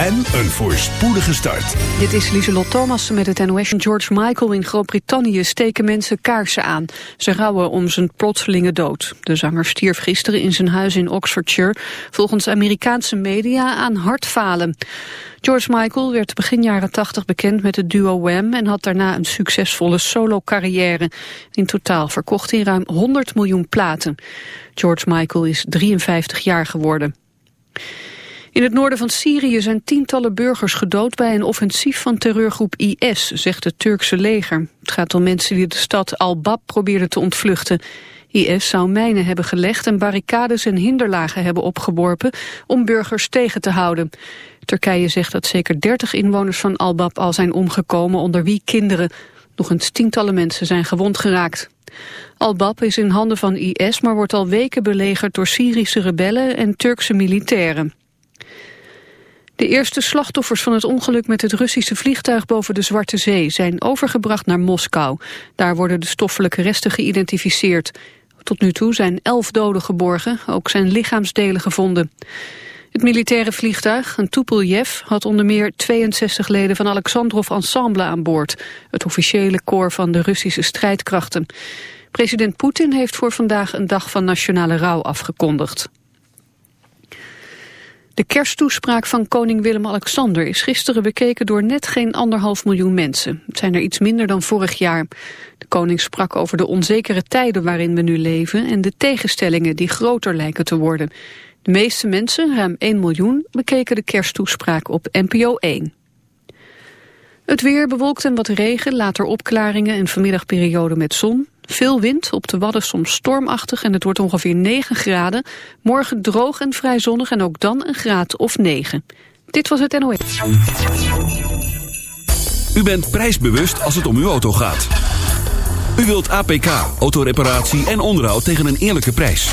en een voorspoedige start. Dit is Lieselot Thomas met het NOS. George Michael in Groot-Brittannië steken mensen kaarsen aan. Ze rouwen om zijn plotselinge dood. De zanger stierf gisteren in zijn huis in Oxfordshire... volgens Amerikaanse media aan hartfalen. George Michael werd begin jaren 80 bekend met het duo Wham... en had daarna een succesvolle solo-carrière. In totaal verkocht hij ruim 100 miljoen platen. George Michael is 53 jaar geworden. In het noorden van Syrië zijn tientallen burgers gedood bij een offensief van terreurgroep IS, zegt het Turkse leger. Het gaat om mensen die de stad Al-Bab probeerden te ontvluchten. IS zou mijnen hebben gelegd en barricades en hinderlagen hebben opgeworpen om burgers tegen te houden. Turkije zegt dat zeker 30 inwoners van Al-Bab al zijn omgekomen, onder wie kinderen. Nog eens tientallen mensen zijn gewond geraakt. Al-Bab is in handen van IS, maar wordt al weken belegerd door Syrische rebellen en Turkse militairen. De eerste slachtoffers van het ongeluk met het Russische vliegtuig boven de Zwarte Zee zijn overgebracht naar Moskou. Daar worden de stoffelijke resten geïdentificeerd. Tot nu toe zijn elf doden geborgen, ook zijn lichaamsdelen gevonden. Het militaire vliegtuig, een Tupolev, had onder meer 62 leden van Alexandrov Ensemble aan boord, het officiële koor van de Russische strijdkrachten. President Poetin heeft voor vandaag een dag van nationale rouw afgekondigd. De kersttoespraak van koning Willem-Alexander is gisteren bekeken door net geen anderhalf miljoen mensen. Het zijn er iets minder dan vorig jaar. De koning sprak over de onzekere tijden waarin we nu leven en de tegenstellingen die groter lijken te worden. De meeste mensen, ruim 1 miljoen, bekeken de kersttoespraak op NPO 1. Het weer bewolkt en wat regen, later opklaringen en vanmiddagperiode met zon. Veel wind, op de Wadden soms stormachtig en het wordt ongeveer 9 graden. Morgen droog en vrij zonnig en ook dan een graad of 9. Dit was het NOS. U bent prijsbewust als het om uw auto gaat. U wilt APK, autoreparatie en onderhoud tegen een eerlijke prijs.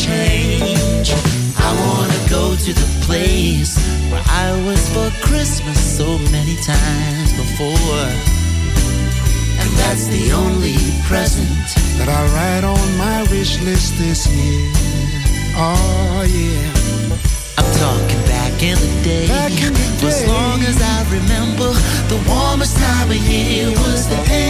change. I wanna go to the place where I was for Christmas so many times before. And that's the only present that I write on my wish list this year. Oh yeah. I'm talking back in the day. Back in the For as long as I remember, the warmest time of year was the end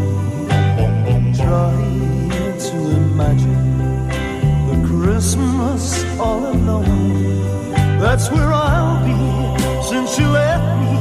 all alone. That's where I'll be since you left me.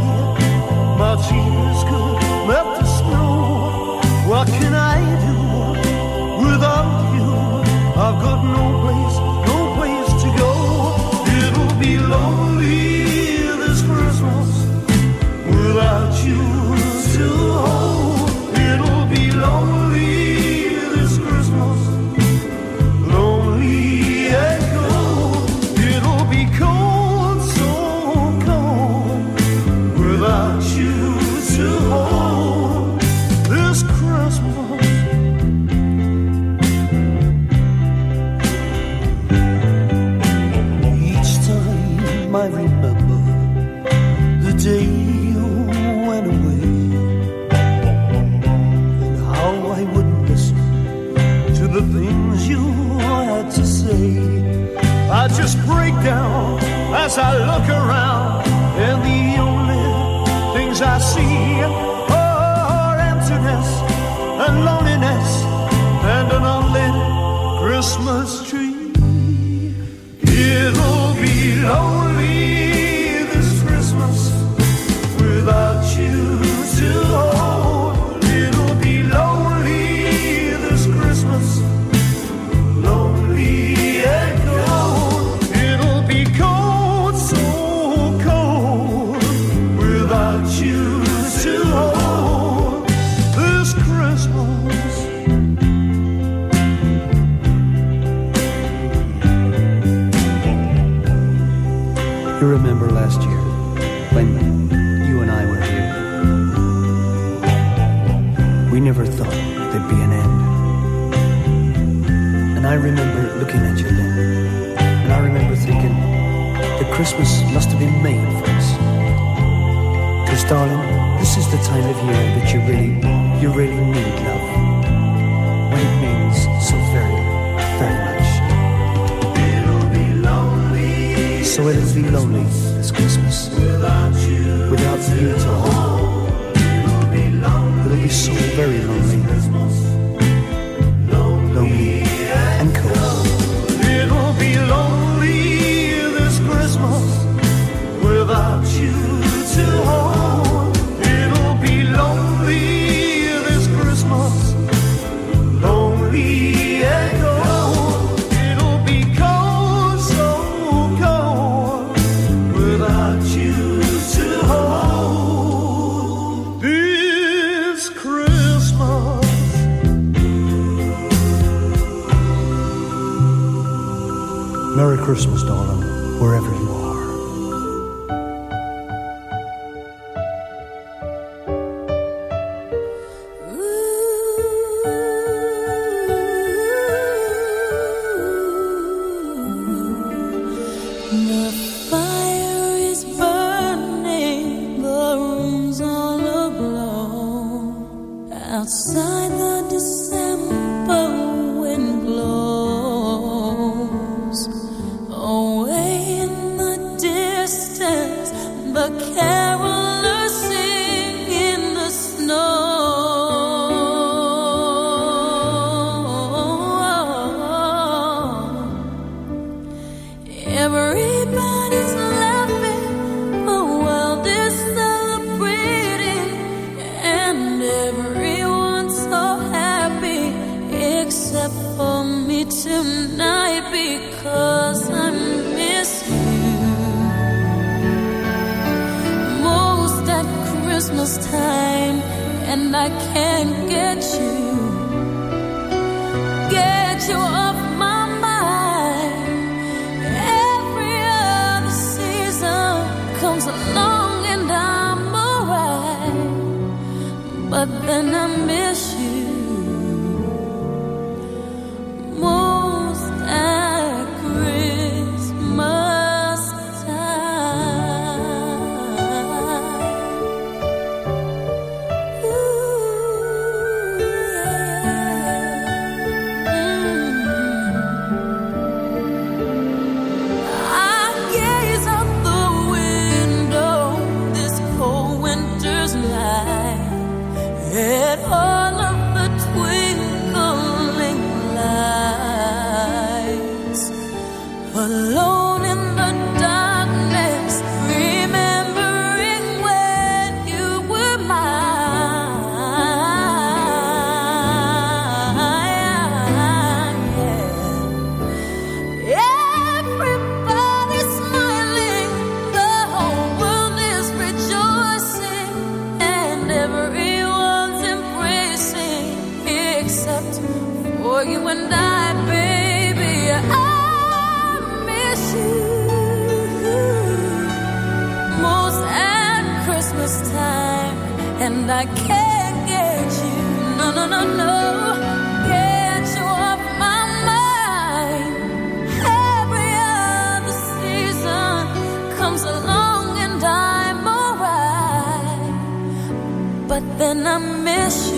alone and I can't get you. No, no, no, no. Get you off my mind. Every other season comes along and I'm alright, but then I miss you.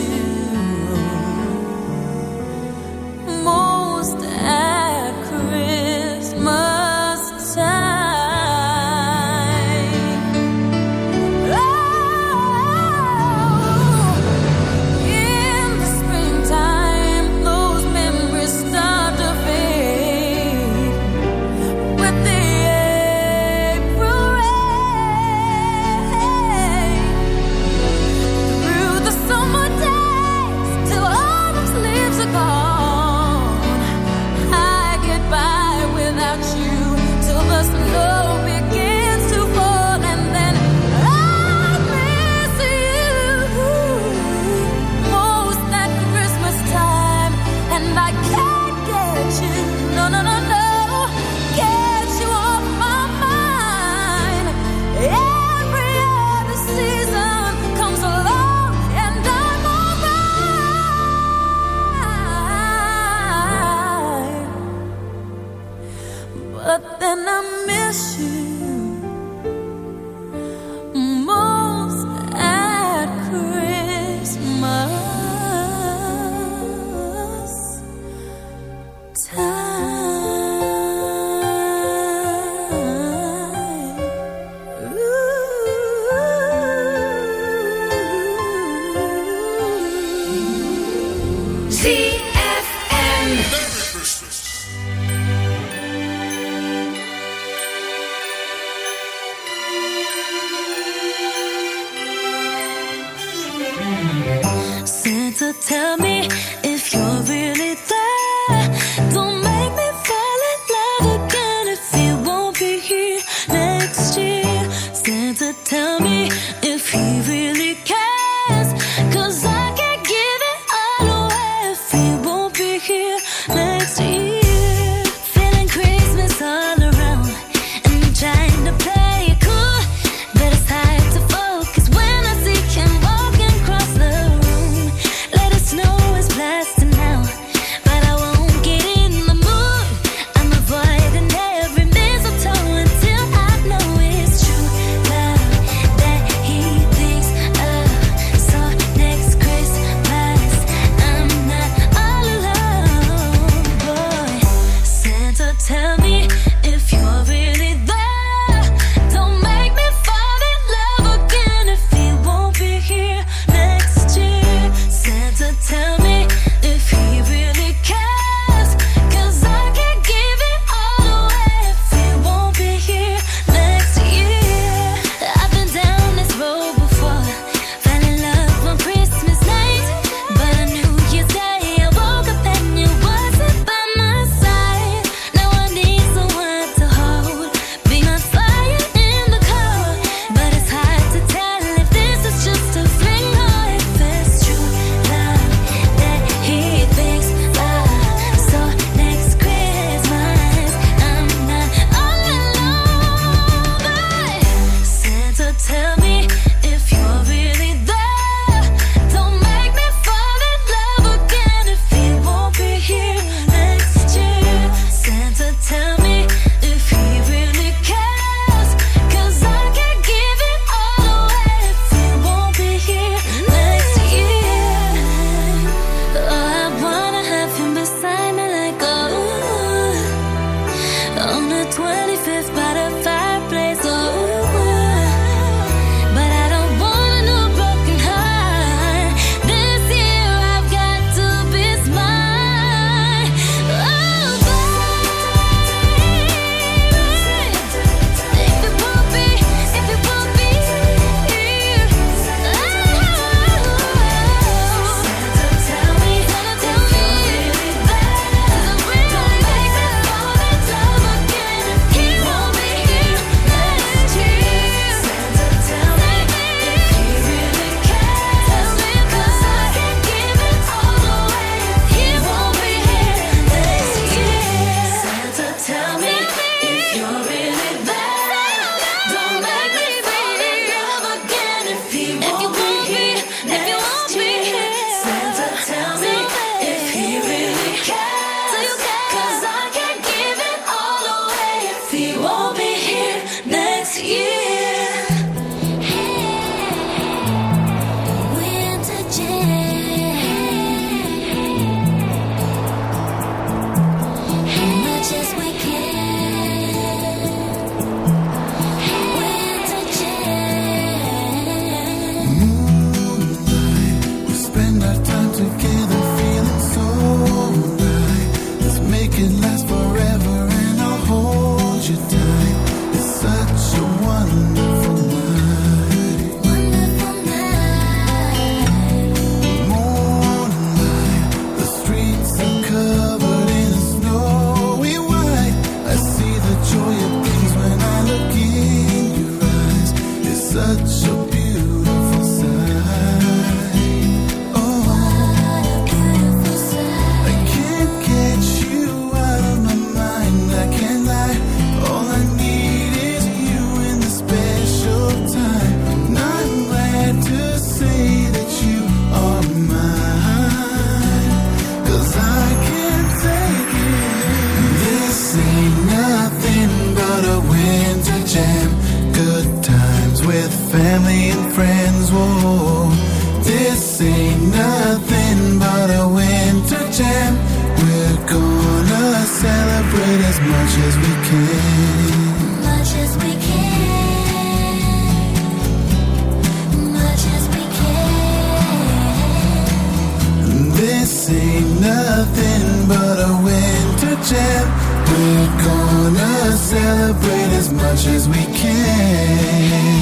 celebrate as much as we can.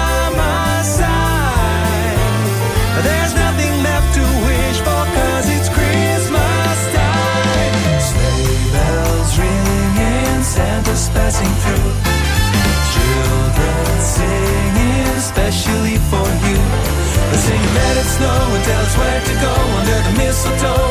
to go under the mistletoe.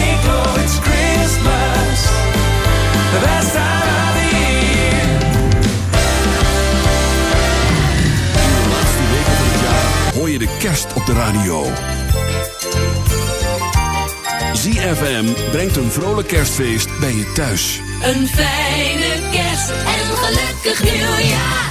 radio. ZFM brengt een vrolijk kerstfeest bij je thuis. Een fijne kerst en gelukkig nieuwjaar.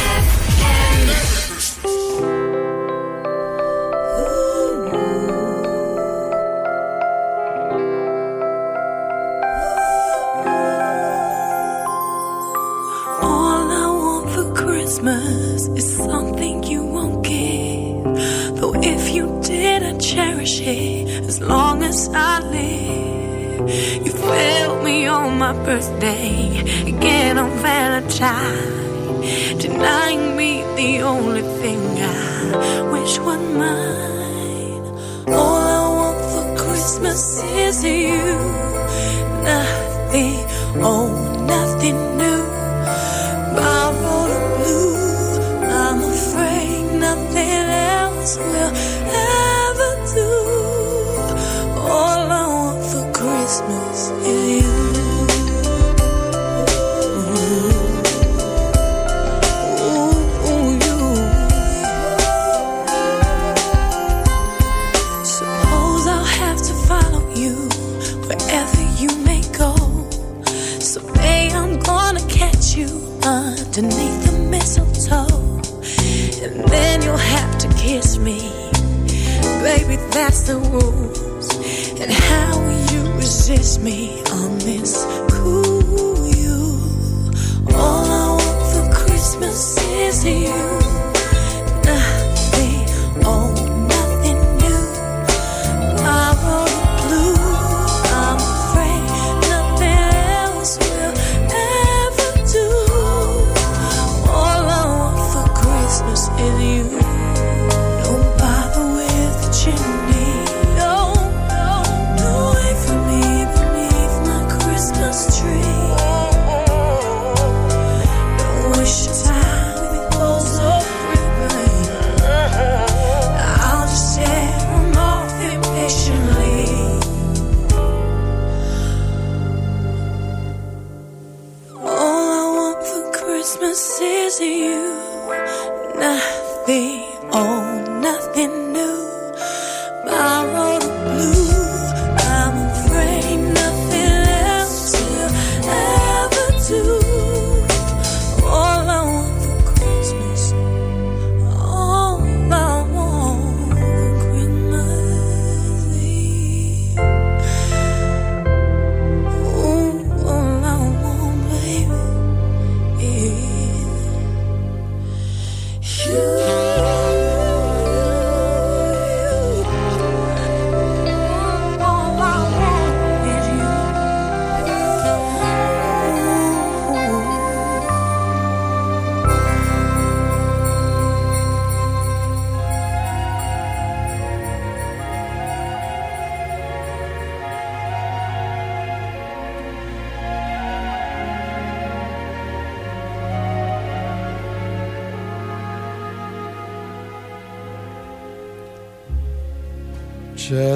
Birthday, again on Valentine, denying me the only thing I wish was mine. All I want for Christmas is you.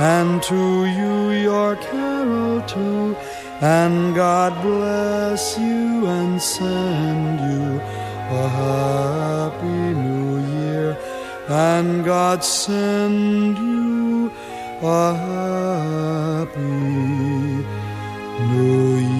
and to you your carol too. And God bless you and send you a happy new year. And God send you a happy new year.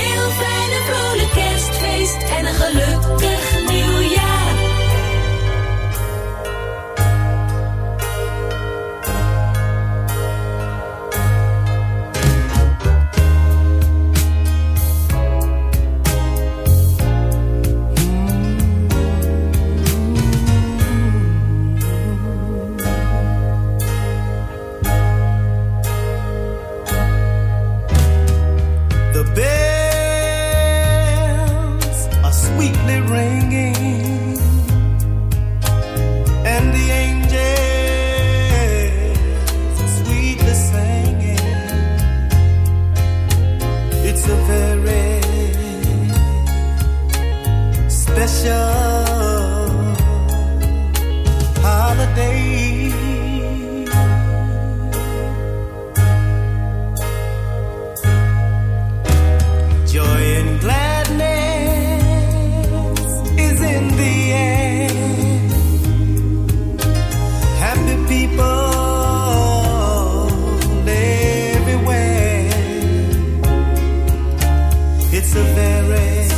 It's a very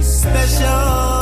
special